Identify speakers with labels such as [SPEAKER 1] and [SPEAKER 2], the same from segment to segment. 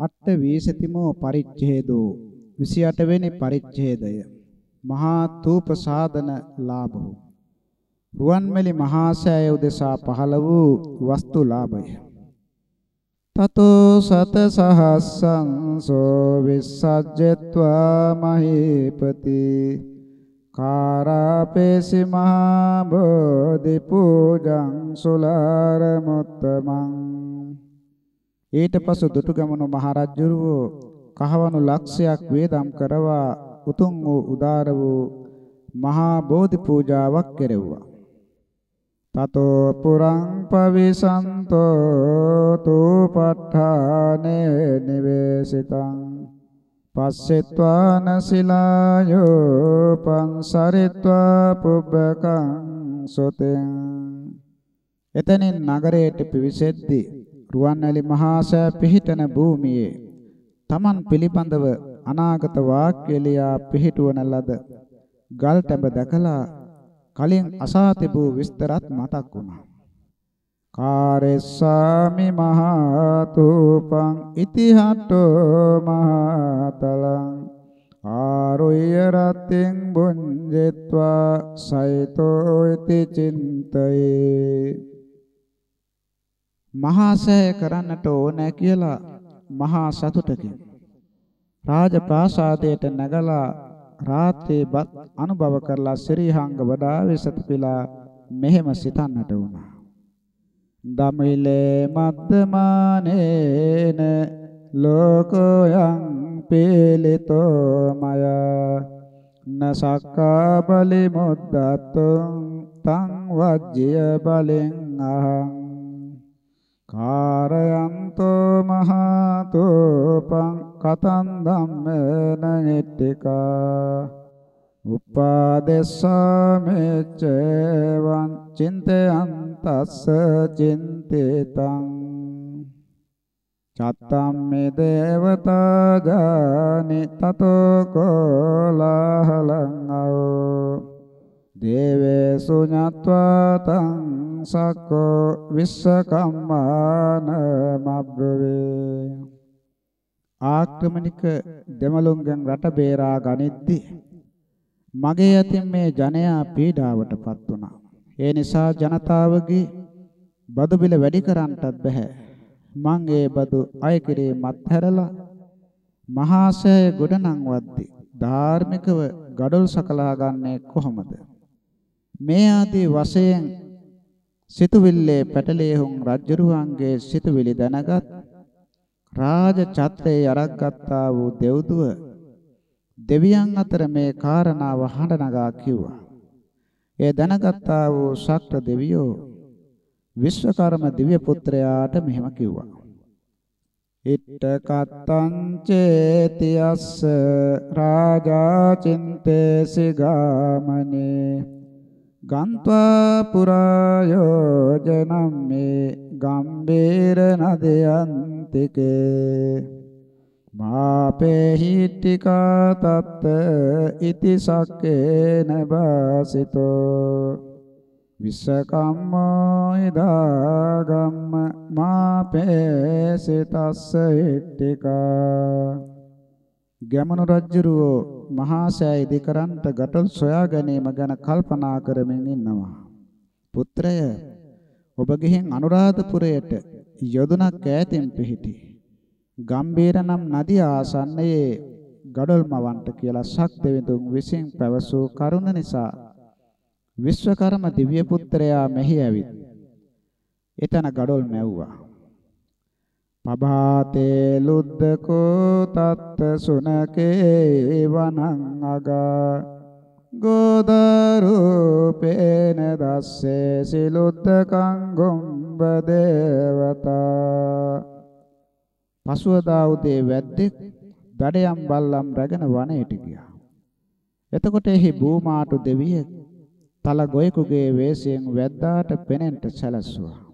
[SPEAKER 1] අට්ඨ වීසතිමෝ පරිච්ඡේදෝ. 28 වෙනි පරිච්ඡේදය. මහා තූප සාධන ලාභෝ. රුවන්මැලි මහා සෑය උදෙසා පහළ වූ වස්තු ලාභය. තතෝ සත සහස්සං සෝ විසජ්ජත්වා මහීපති. කාරාපේසි මහා බෝධි පූජං සුලාර මුත්තමං ඊට පසු දුටුගැමුණු මහරජුරුව කහවණු ලක්ෂයක් වේදම් කරවා උතුම් වූ උදාර වූ මහා බෝධි පූජාවක් කෙරෙව්වා. තතෝ පුරං පවිසන්තෝ තූපට්ඨානේ නිවේසිතං පස්සෙත්වාන සිලායෝ පංසරිත්වා පුබ්බකං සොතෙන් එතනින් නගරයට පිවිසෙද්දී රුවන්වැලි මහා සෑ පිහිටන භූමියේ තමන් පිළිබඳව අනාගත වාක්‍ය ලියා පිහිටුවන ලද ගල් ටැඹ දැකලා කලින් අසා තිබූ විස්තරත් මතක් වුණා. කාරෙස්සාමි මහතුපං ඉතිහට්ඨෝ මහතලං ආරොය රත්ෙන් බුඤ්ජෙත්වා සයිතෝ ඉති චින්තයේ මහා සෑය කරන්නට ඕනෑ කියලා මහා සතුටකින් රාජ ප්‍රාසාදයට නැගලා රාත්‍රියේ බත් අනුභව කරලා ශ්‍රීහංග වඩා විසතපිලා මෙහෙම සිතන්නට වුණා. දමිලේ මද්දමානේන ලෝකයන් පීලිතෝ මය නසක්කා බලි මුද්දතුං තං වජ්‍ය බලෙන් අහං කාරයන්තෝ මහතෝපං කතං ධම්මේන නිට්ඨිකා උපාදේශාමෙච්චවං චින්තයන්තස්ස චින්තිතං. චත්තම් මේ දේවතා ජානි තතෝ කෝලාහලං අවෝ. දේවේසු ඤත්වා තං සක්කෝ විස්සකම්මාන මබ්බවේ ආක්‍රමණික දෙමළුන්ගෙන් රට බේරා ගනිද්දි මගේ අතින් මේ ජනයා පීඩාවටපත් වුණා. ඒ නිසා ජනතාවගේ බදු බිල වැඩි කරන්නටත් බෑ. මං ඒ බදු අය කිරීමත් හැරලා මහා සෑය ගොඩනං වද්දි ධාර්මිකව gadol සකලා ගන්නේ කොහොමද? මේ ආදී වශයෙන් සිතුවිල්ලේ පැටලෙහුන් රජ්ජරුවන්ගේ සිතුවිලි දැනගත් රාජ ඡත්‍රයේ අරක්ගත්තා වූ දෙව්දුව දෙවියන් අතර මේ කාරණාව හඬ නගා කිව්වා. ඒ දැනගත්තා වූ ශක්‍ර දෙවියෝ විශ්වකර්ම දිව්‍ය පුත්‍රයාට මෙහෙම කිව්වා. ඉත්ත කත්තං චේතියස්ස රාජා චින්තේසි ගාමනේ ගන්්වා පුරායෝජනම් මේ ගම්බීර නදයන්තිකේ. මාපේහිට්ටිකා තත්ත ඉති සක්කේන බාසිතෝ විස්සකම්මෝ ඉදාගම්ම මාපේසිතස්ස හිට්ටිකා ගැමණු රජුරෝ මහා සෑය ඉදිකරන්ට ගැටල් සොයා ගැනීම ගැන කල්පනා කරමින් ඉන්නවා. පුත්‍රය ඔබ ගිහින් අනුරාධපුරයට යොදුනක් ඈතින් පිහිටි. ගම්බීර නම් නදිය ආසන්නයේ ගඩොල් මවන්ට කියලා ශක් දෙවිඳුන් විසින් පැවසූ කරුණ නිසා විශ්වකර්ම දිව්‍ය පුත්‍රයා මෙහි ඇවිත් එතන ගඩොල් මැව්වා. පබාතේ ලුද්දකෝ තත්ත සුනකේ වනං අගා ගෝදරූපේන දස්සේ සිලුද්දකං ගොම්බ දේවතා පසුවදා උදේ වැද්දෙක් දඩයම් බල්ලම් රැගෙන වනයේට ගියා. එතකොට එහි බූමාටු දෙවියෙක් තල ගොයෙකුගේ වේශයෙන් වැද්දාට පෙනෙන්ට සැලැස්සුවා.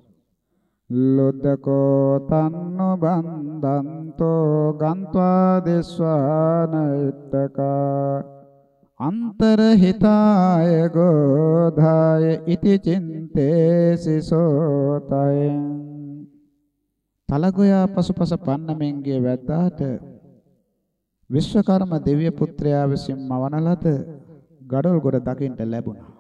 [SPEAKER 1] ලොද්දකෝ තන්නු බන්දන්තෝ ගන්්වා දෙස්වාන යුත්තකා අන්තරහිතාය ගෝධාය ඉති චින්තේසි සෝතයෙන් තලගොයා පසුපස පන්නමෙන්ගේ වැද්දාට විශ්වකර්ම දෙවිය පුත්‍රයා විසින් මවන ලද ගඩොල් ගොඩ දකින්ට ලැබුණා.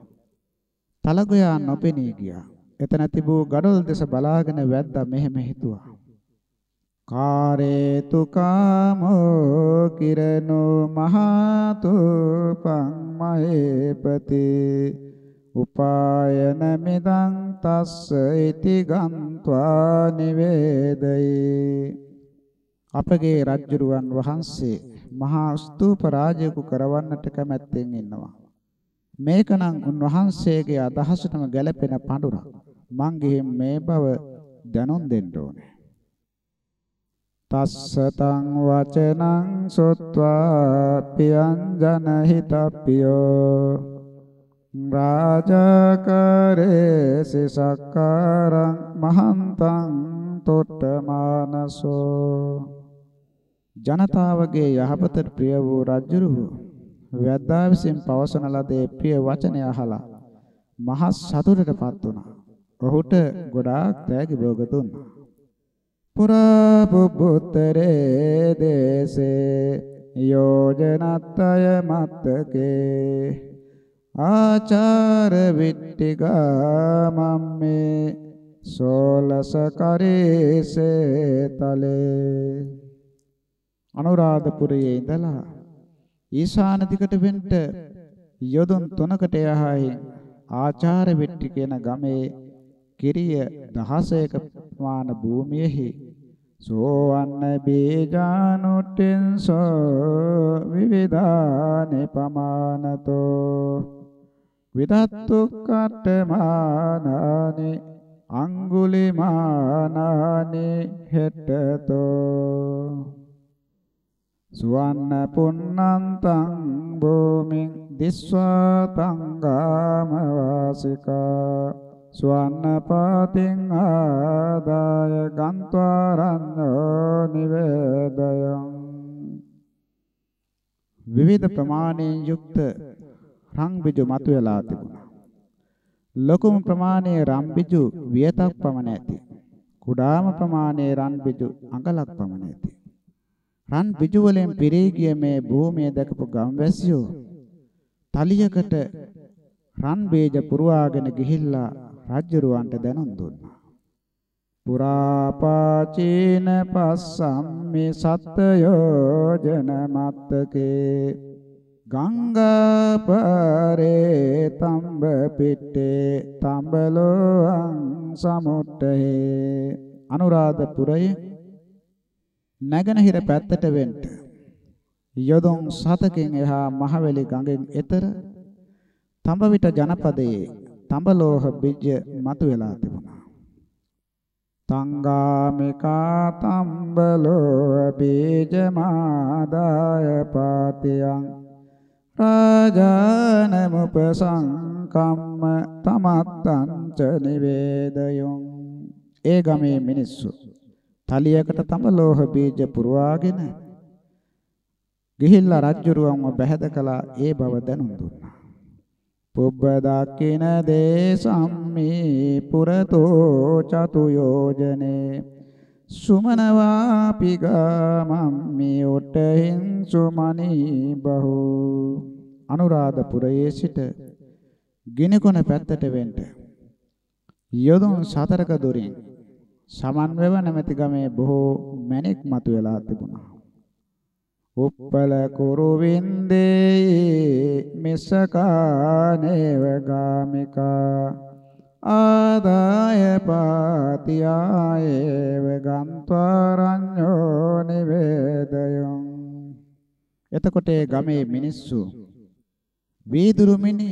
[SPEAKER 1] තලගොයා නොපෙනී ගියා. එතන තිබූ ගඩොල් දෙස බලාගෙන වැද්දා මෙහෙම හිතුවා. කාරේතු කාමෝ කිරණෝ මහතු පම්මහේපති උපායන මිදං තස්ස ඉති ගන්්වා නිවේදයි. අපගේ රජුරුවන් වහන්සේ මහා ස්තූප රාජයෙකු කරවන්නට කැමැත්තෙන් ඉන්නවා. මේකනම් උන්වහන්සේගේ අදහසටම ගැලපෙන පඳුරක් මං ගිහින් මේ බව දැනුම් දෙන්න ඕනේ. තස්සතං වචනං සොත්වා පියංජන හිතප්පියෝ රාජකරේ සිසක්කාරං මහන්තං තොට්ටමානසෝ. ජනතාවගේ යහපතට ප්‍රිය වූ රජුරු වැද්දා විසින් පවසන ලදේ ප්‍රිය වචනය අහලා මහ සතුටටපත් වුණා. ඔහුට ගොඩාක් තෑගි භෝග දුන්නා. පුරා පුබ්බුතරේ දේසේ යෝජනත්තය මත්තකේ ආචාර විට්ටිගා මම්මේ සෝලස කරේසේ තලේ අනුරාධපුරයේ ඉඳලා ඊශාන දිකට වෙන්න යොදුන් තුනකට යහයි. ආචාර විට්ටි කියන ගමේ කිරිය 16ක ප්‍රමාණ භූමියෙහි. සෝවන්න බීජානුට්ටෙන්සෝ විවිධානේ පමානතෝ. විදත්තු කට්ටමානානි අංගුලිමානානි හෙට්ටතෝ සුවන්න පුන්නන්තං භූමින් දිස්වා තංගාම වාසිකා ස්වන්නපාතින් ආදාය ගන්්වාරඤ්ඤෝ නිවේදයං විවිධ ප්‍රමාණයෙන් යුක්ත රං බිජු මතුවලා තිබුණා. ලොකුම ප්‍රමාණයේ රන් බිජු වියතක් පමණ ඇති. කුඩාම ප්‍රමාණයේ රන් බිජු අඟලක් පමණ ඇති. රන් බිජු වලින් පිරී ගිය මේ භූමිය දැකපු ගම්වැසියෝ තලියකට රන් බීජ පුරවාගෙන ගිහිල්ලා රජ්ජුරුවන්ට දැනුම් දුන්නා. පුරාපාචීන පස්සම්මි සත්ත්‍යයෝජන මත්තකේ ගංගාපරේ තම්බ පිටේ තම්බලෝං සමුට්ටේ අනුරාධපුරයේ නැගෙනහිර පැත්තට වෙන්න යොදුන් සතකින් එහා මහවැලි ගඟෙන් එතර තඹවිට ජනපදයේ තඹලෝහ බිජ්ජ මතුවලා තිබුණා. තංගාමිකා තම්බලෝ බීජමාදාය පාතියං රාජානමුපසංකම්ම තමත්තං ච නිවේදයොං ඒ ගමේ මිනිස්සු තලියකට තඹලෝහ බීජ පුරවාගෙන ගිහිල්ලා රජ්ජුරුවන්ව බැහැදකලා ඒ බව දැනුම් දුන්නා. පුබ්බ දක්කින දේසම්මේ පුරතෝ චතු යෝජනේ සුමනවාපි ගාමම්මි උට්ඨින් සුමනි බහු. අනුරාධපුරයේ සිට ගිනිකොන පැත්තට වෙන්න යොදුන් සතරක දුරින් සමන්වව නැමැති ගමේ බොහෝ මැණික් මතුවලා තිබුණා. උප්පල කුරු වින්දේ මිසකානේව ගාමිකා. ආදාය පාතියායේව ගන්්වාරඤ්ඤෝ නිවේදයං එතකොට ඒ ගමේ මිනිස්සු වීදුරු මිනි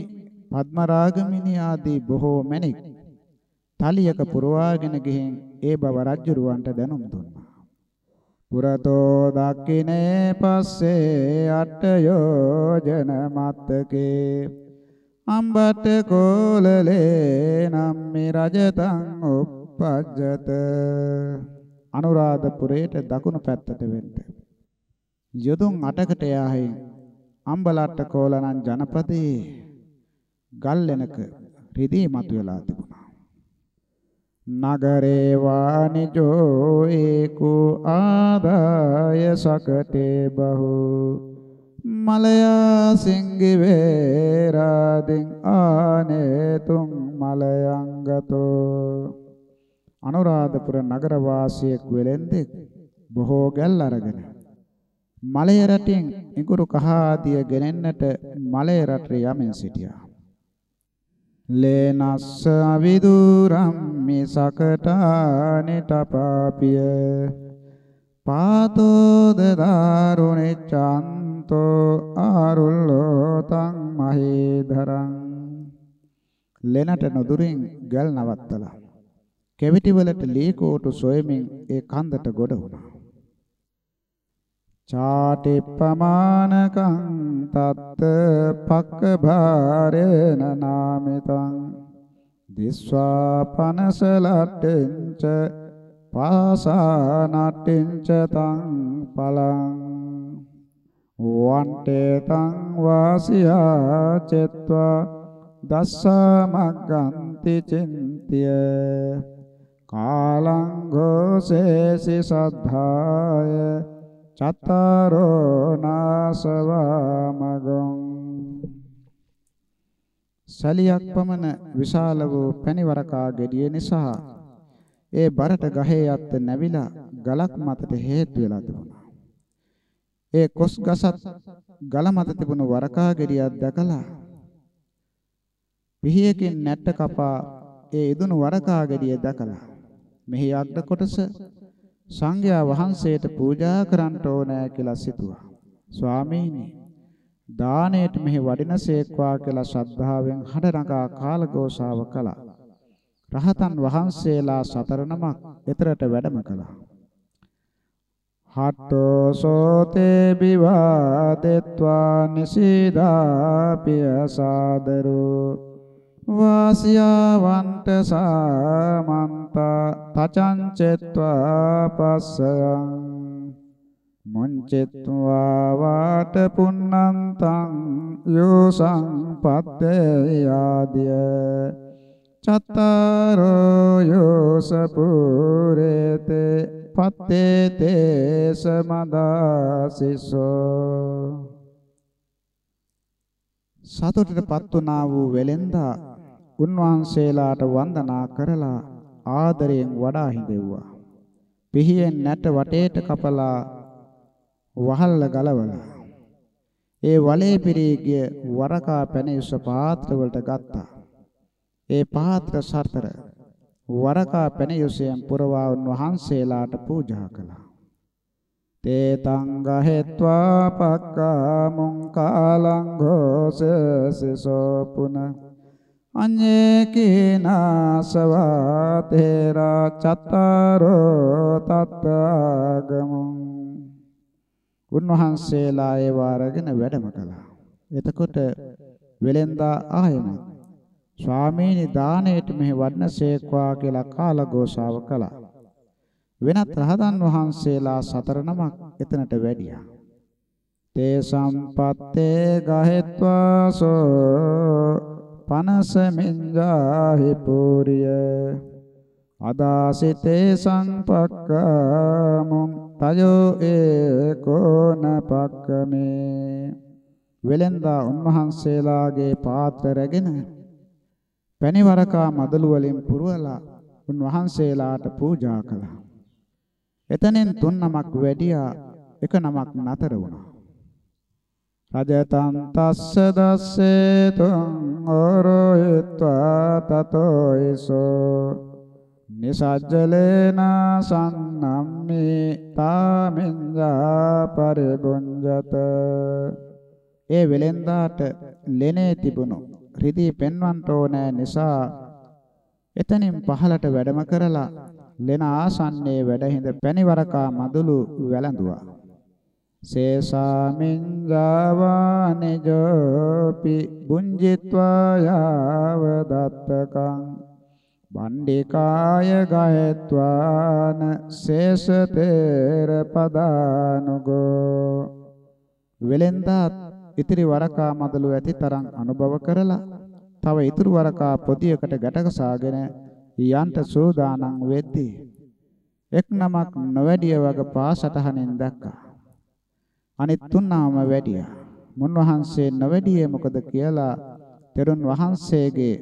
[SPEAKER 1] පద్මරාග මිනි ආදී බොහෝ මැණික් තලියක පුරවාගෙන ගිහින් ඒ බව රජුරවන්ට දැනුම් දුන්නා. පුරතෝ දක්ඛිනේ පස්සේ අට යෝජන මත්තකේ. අම්බට කෝලලේ නම්මි රජතං උප්පජ්ජත. අනුරාධපුරයට දකුණු පැත්තට වෙන්න. යොදුන් 8කට යාහි අම්බලට්ට කෝලනන් ජනපදයේ ගල්ලෙනක රිදී මතුවලා තිබුණා. නගරේ වානිජෝ ඒකෝ ආදාය සකටේ බහු. මලයා සිංගි වේරාදින් ආනේ තුන් මලයන්ගතෝ අනුරාධපුර නගර වාසියෙක් වෙලෙන්දෙක් බොහෝ ගැල් අරගෙන. මලය රටින් ඉඟුරු කහාදිය ගෙනෙන්නට මලය රටේ යමින් සිටියා. ලේනස්ස අවිදුරම්මි සකටානි තපාපිය පාතෝද දාරුණිච්ඡන්තෝ ආරුල්ලෝ තං මහේධරං. ලෙනට නොදුරින් ගල් නවත්තලා. කෙවිටි වලට ලී කෝටු සොයමින් ඒ කන්දට ගොඩ වුණා. චාටිප්පමානකං තත්ත පක්ක භාරේන නාමිතං දිස්වා පනසලට්ටෙන්ච පාසානට්ටෙන්ච තං පලං වන්ටේ තං වාසියා චෙත්වා දස්සමග්ගන්ති චින්තිය කාලං ഘോഷේසි සද්ධාය චතරෝ නාසවාමගං සලියක් පමණ විශාල වූ පැණිවරකා ගෙඩිය නිසා ඒ බරට ගහේ යත් නැවිලා ගලක් මතට හේතු වෙලා තිබුණා. ඒ කොස් ගසත් ගල මත තිබුණු වරකා ගෙඩියක් දැකලා පිහියකින් නැට්ට කපා ඒ ඉදුණු වරකා ගෙඩිය දැකලා මෙහි අග්‍ර කොටස සංඝයා වහන්සේට පූජා කරන්න ඕනෑ කියලා සිතුවා. ස්වාමීනි දාණයට මෙහි වඩිනසේක්වා කියලා ශ්‍රද්ධාවෙන් හඬනගා කාලഘോഷාව කළා. රහතන් වහන්සේලා සතර නමක් එතරට වැඩම කළා. හට්ටෝ සෝතේ විවාදෙත්වා නිසීදා පිය සාදරෝ වාසියාවන්ත සාමන්තා තචංචෙත්වා පස්සයන් මුංචෙත්වා වාට පුන්නන්තං යෝසං පත්තේ ආදිය චත්තාරෝ යෝස පුරේතේ පත්තේ තේ සමදාසිසෝ සතුටටපත් වුණා වූ වෙලෙන්දා උන්වහන්සේලාට වන්දනා කරලා ආදරයෙන් වඩා හිඳෙව්වා. පිහියෙන් නැට වටේට කපලා වහල්ල ගලවලා ඒ වලේ පිරී ගිය වරකා පැනියුස පාත්‍ර වලට ගත්තා. ඒ පාත්‍ර සතර වරකා පැනියුසෙන් පුරවා උන්වහන්සේලාට පූජා කළා. තේතං ගහෙත්වා පක්කා මුං කාලං ഘോഷසසෝ පුන අඤ්ඤේ කීනාසවා තේරා චත්තාරෝ තත්තාගමුං උන්වහන්සේලා ඒ වාරගෙන වැඩම කළා. එතකොට වෙලෙන්දා ආයෙමත් ස්වාමීනි දාණයට මෙහි වඩනසේක්වා කියලා කාලഘോഷාව කළා. වෙනත් රහතන් වහන්සේලා සතර නමක් එතනට වැඩියා. තේ සම්පත්තේ ගහෙත්වාසෝ පනසමින්ජාහි පූරිය අදාසිතේ සංපක්කමුං තයෝ ඒකෝන පක්කමේ වෙලෙන්දා උන්වහන්සේලාගේ පාත්‍ර රැගෙන පැණිවරකා මදළු වලින් පුරවලා උන්වහන්සේලාට පූජා කළා. එතනෙන් තුන් නමක් වැඩියා එක නමක් නතර වුණා. රජතං තස්ස දස්සේ තුං ඕරෝයත්වා තතෝයිසෝ නිසජ්ජලේන සන්නම්මි තාමින්ජා පරිබුඤ්ජත ඒ වෙලෙන්දාට ලෙනේ තිබුණු රිදී පෙන්වන්ට ඕනෑ නිසා එතනින් පහලට වැඩම කරලා ලෙන ආසන්නයේ වැඩහිඳ පැණිවරකා මදුළු වැළඳුවා. සේසාමින්ජාවානිජෝපි බුංජිත්වා යාව දත්තකං බණ්ඩිකාය ගයත්වාන සේසතේර පදානුගෝ වෙලෙන්දා ඉතිරි වරකා මදළු ඇති තරම් අනුභව කරලා තව ඉතුරු වරකා පොදියකට ගැටගසාගෙන යන්ට සෝදානම් වෙද්දී එක් නමක් නොවැඩිය වග පාසටහනෙන් දැක්කා. අනිත් තුන් නම වැඩියා. මුන්වහන්සේ නොවැඩියේ මොකද කියලා තෙරුන් වහන්සේගේ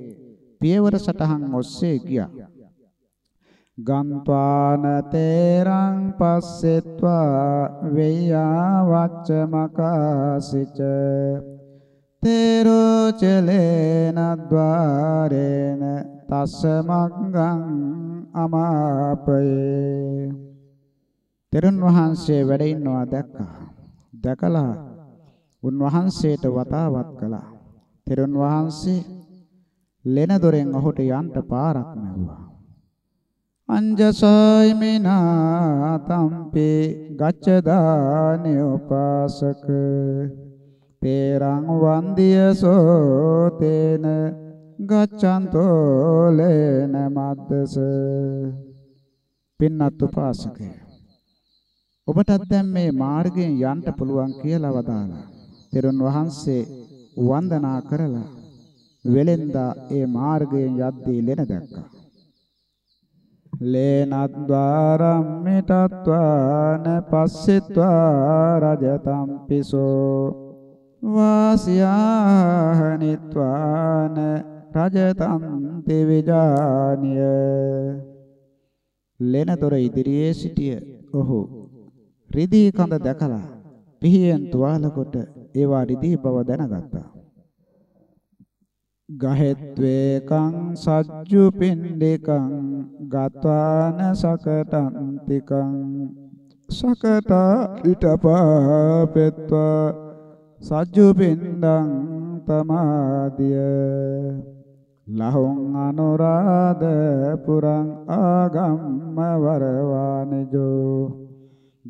[SPEAKER 1] පියවර සටහන් ඔස්සේ ගියා. ගන්්වාන තේරං පස්සෙත්වා වෙය්‍යා වච්චමකාසිච තේරෝ චලේන ద్వාරේන තස්සමග්ගං අමාපයේ තෙරුන් වහන්සේ වැඩ ඉන්නවා දැක්කා දැකලා උන්වහන්සේට වතාවත් කළා. තෙරුන් වහන්සේ ලෙන දොරෙන් ඔහුට යන්න පාරක් නැවුවා. අංජසයිමිනා තම්පේ ගච්ඡදානි උපාසක. තේරං වන්දියසෝ තේන ගච්ඡන්තෝ ලේන මද්දස. පින්නත් උපාසකය ඔබටත් දැන් මේ මාර්ගයෙන් යන්න පුළුවන් කියලා වදාලා තෙරුන් වහන්සේ වන්දනා කරලා වෙලෙන්දා ඒ මාර්ගයෙන් යද්දී ලෙන දැක්කා. ලේනද්වාරම් මිටත්වාන පස්සිත්වා රජතම් පිසෝ. වාසියාහනිත්වාන රජතම් තිවිජානිය ලෙනතොර ඉදිරියේ සිටිය ඔහු රිදී කඳ දැකලා පිහියෙන් තුවාල කොට ඒවා රිදී බව දැනගත්තා. ගහෙත්වේකං සජ්ජු පින්ඩිකං ගත්වාන සකටන්තිකං සකට ඊටපාපෙත්වා සජ්ජු පින්ඩං තමාදිය. ලහොං අනුරාධ පුරං ආගම්ම වරවානිජෝ.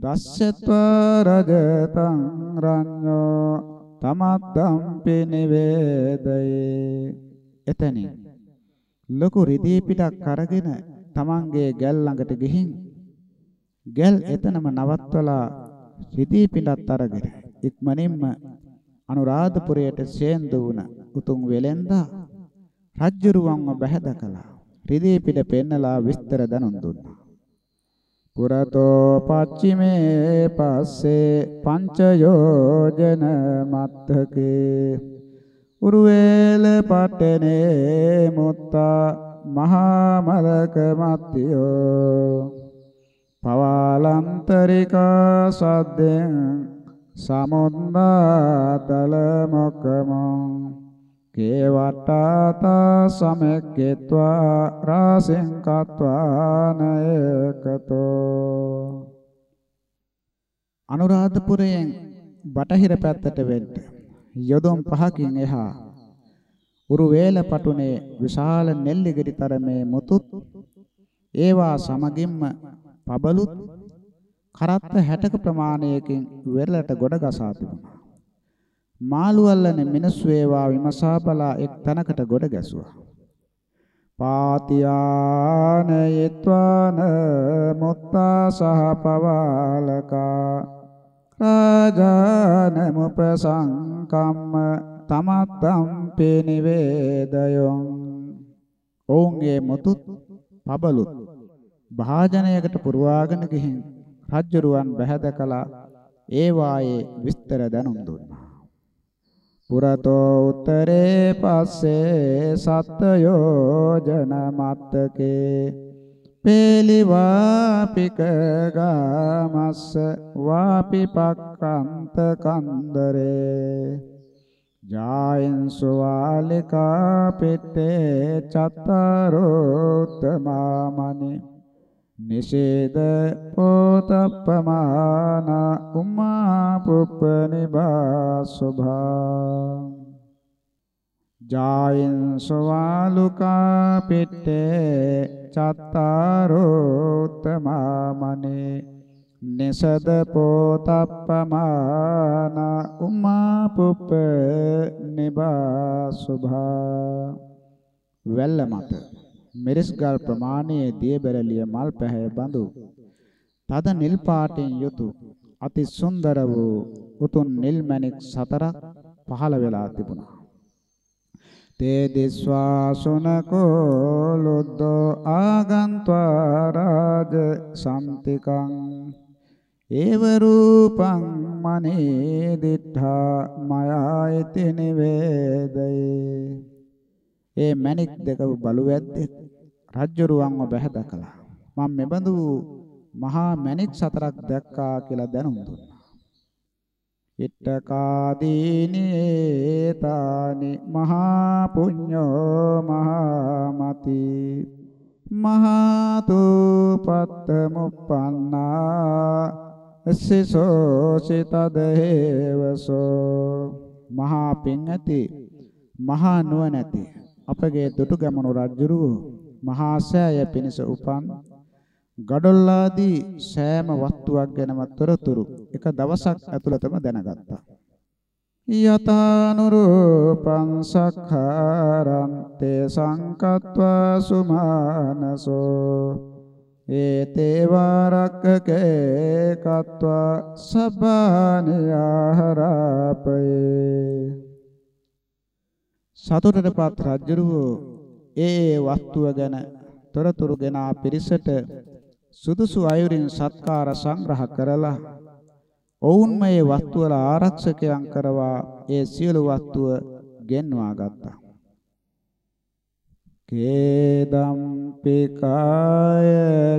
[SPEAKER 1] දස්සත්වා රජතං රඤ්ඤෝ තමත්තම්පි නිවේදයේ එතනින් ලොකු රිදී පිටක් අරගෙන තමන්ගේ ගැල් ළඟට ගිහින් ගැල් එතනම නවත්වලා රිදී පිටත් අරගෙන ඉක්මනින්ම අනුරාධපුරයට සේන්දු වුණ උතුම් වෙලෙන්දා රජ්ජුරුවන්ව බැහැදකලා රිදී පිට පෙන්නලා විස්තර දනුන් දුන්නා. පුරතෝ පච්චිමේ පස්සේ පංච යෝජන මත්තකේ. උරුවේල පට්ටනේ මුත්තා මහා මලක මත්තියෝ පවාලන්තරිකා සද්දෙන් සමුද්දාතල මොක්කමෝ කේවට්ටාතා සමෙක්කෙත්වා රාසෙන් කත්වානයකතෝ අනුරාධපුරයෙන් බටහිර පැත්තට වෙන්න යොදුන් පහකින් එහා උරුවේල පටුනේ විශාල නෙල්ලිගෙඩි තරමේ මුතුත් ඒවා සමගින්ම පබලුත් කරත්ත 60ක ප්‍රමාණයකින් වෙරළට ගොඩ ගසා තිබුණා. මාළු අල්ලන මිනිස්සු ඒවා විමසා බලා එක් තැනකට ගොඩ ගැසුවා. පාතියාන යත්වාන මුත්තා සහ පවාලකා. රාජාන මුපසංකම්ම තමත්තම් පිනිවේදයොන්. ඔවුන්ගේ මුතුත් පබලුත් භාජනයකට පුරවාගෙන ගිහින් රජ්ජරුවන් බැහැදකලා ඒ වායේ විස්තර දැනුම් දුන්නා. පුරතෝ උත්තරේ පස්සේ සත්යෝජන මත්තකේ. පේලිවාපික ගාමස්ස වාපිපක්කන්ත කන්දරේ. ජායන්සු වාලිකා පිටේ චත්තාරෝත්තමාමනි. නිෂේද පෝතප්පමාන උම්මා පුප්පනිබා සුභා ජායන් සවාලුකා පිටේ චත්තාරෝත්තමාමනේ නිසද පෝතප්පමාන උම්මා පුප්ප නිබා සුභා වැල්ල මත මෙරිස් ගල් ප්‍රමාණයේ දියබැරලිය මල් පැහැ බඳු. තද නිල් පාටින් යුතු අති සුන්දර වූ උතුම් නිල් මණික් සතරක් පහළ වෙලා තිබුණා. තේ දිස්වාසුනකෝ ලොද්දෝ ආගන්්වා රාජ සම්තිකං. ඒව රූපං මනේ දිඨා මයායිති නිවේදේ ඒ මණික් දෙකව බලු වැද්දේ රජ්ජරුවන්ව බැහැදකලා මම මෙබඳු මහා මණික් සතරක් දැක්කා කියලා දැනුම් දුන්නා. ඉත්තකාදීනේතානි මහා පුඤ්ඤෝ මහා මති මහාතුපත්ත මුප්පන්නා සිසෝ සිතදේවසෝ මහා පින් ඇති මහා නුවණ ඇති අපගේ දුටු ගැමුණු රජුරු මහා සෑය පිණිස උපන් ගඩොල්ලාදී සෑම වස්තුවක් ගැනම තොරතුරු එක දවසක් ඇතුළතම දැනගත්තා. යතානුරූපං සක්ඛාරං තේ සංකත්වා සුමානසෝ ඒතේ වාරක්කේ කତ୍වා සබානියාහරපේ සතුටටපත් රජුරෝ ඒ වස්තුව ගැන තොරතුරු ගෙන පිරිසට සුදුසු අයුරින් සත්කාර සංග්‍රහ කරලා ඔවුන් මේ වස්තු වල ආරක්ෂකයන් කරවා ඒ සියලු වස්තුව ගෙන්වා ගත්තා. කේදම්පි කාය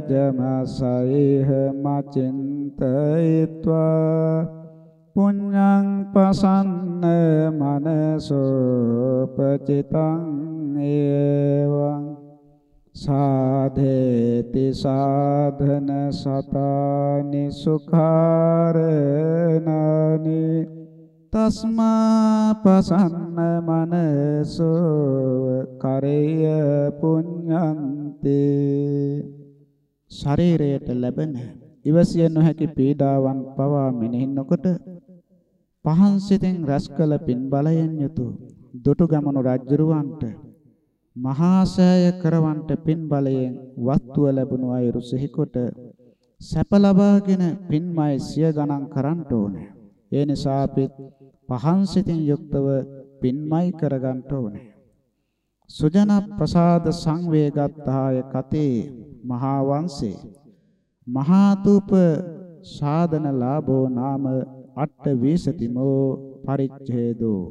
[SPEAKER 1] ජමසයිහ මචින්තයිत्वा පුඤ්ඤං පසන්න මනසෝපචිතං ඒවං සාධේති සාධන සතානි සුඛාරණානි තස්මා පසන්න මනසෝ කරේය පුඤ්ඤන්ති ශරීරයට ලැබෙන ඉවසිය නොහැකි පීඩාවන් පවා මෙනෙහි නොකොට පහන් සිතෙන් රැස් කළ පින් බලයෙන් යුතු දුටු ගමනු රජුරවන්ට මහා සෑය කරවන්ට පින් බලයෙන් වස්තුව ලැබුණු අයුරු සිහිකොට සැප ලබාගෙන පින්මය සිය ගණන් කරන්න ඕනේ. ඒ නිසා අපි පහන් සිතින් යුක්තව පින්මයි කරගන්න ඕනේ. සුජන ප්‍රසාද සංවේගත්තාය කතේ මහා වංශේ මහා තූප සාධන ලාභෝ නාම අට්ඨ වීසතිමෝ පරිච්ඡේදෝ.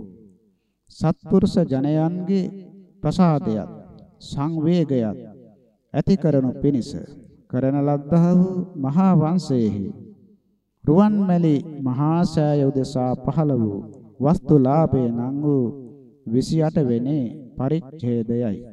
[SPEAKER 1] සත්පුරුෂ ජනයන්ගේ ප්‍රසාදයත් සංවේගයත් ඇති කරනු පිණිස කරන ලද්දා වූ මහා වංශයේහි රුවන්මැලි මහා සෑය උදෙසා පහළ වූ වස්තු ලාභේ නම් වූ 28 වෙනි පරිච්ඡේදයයි.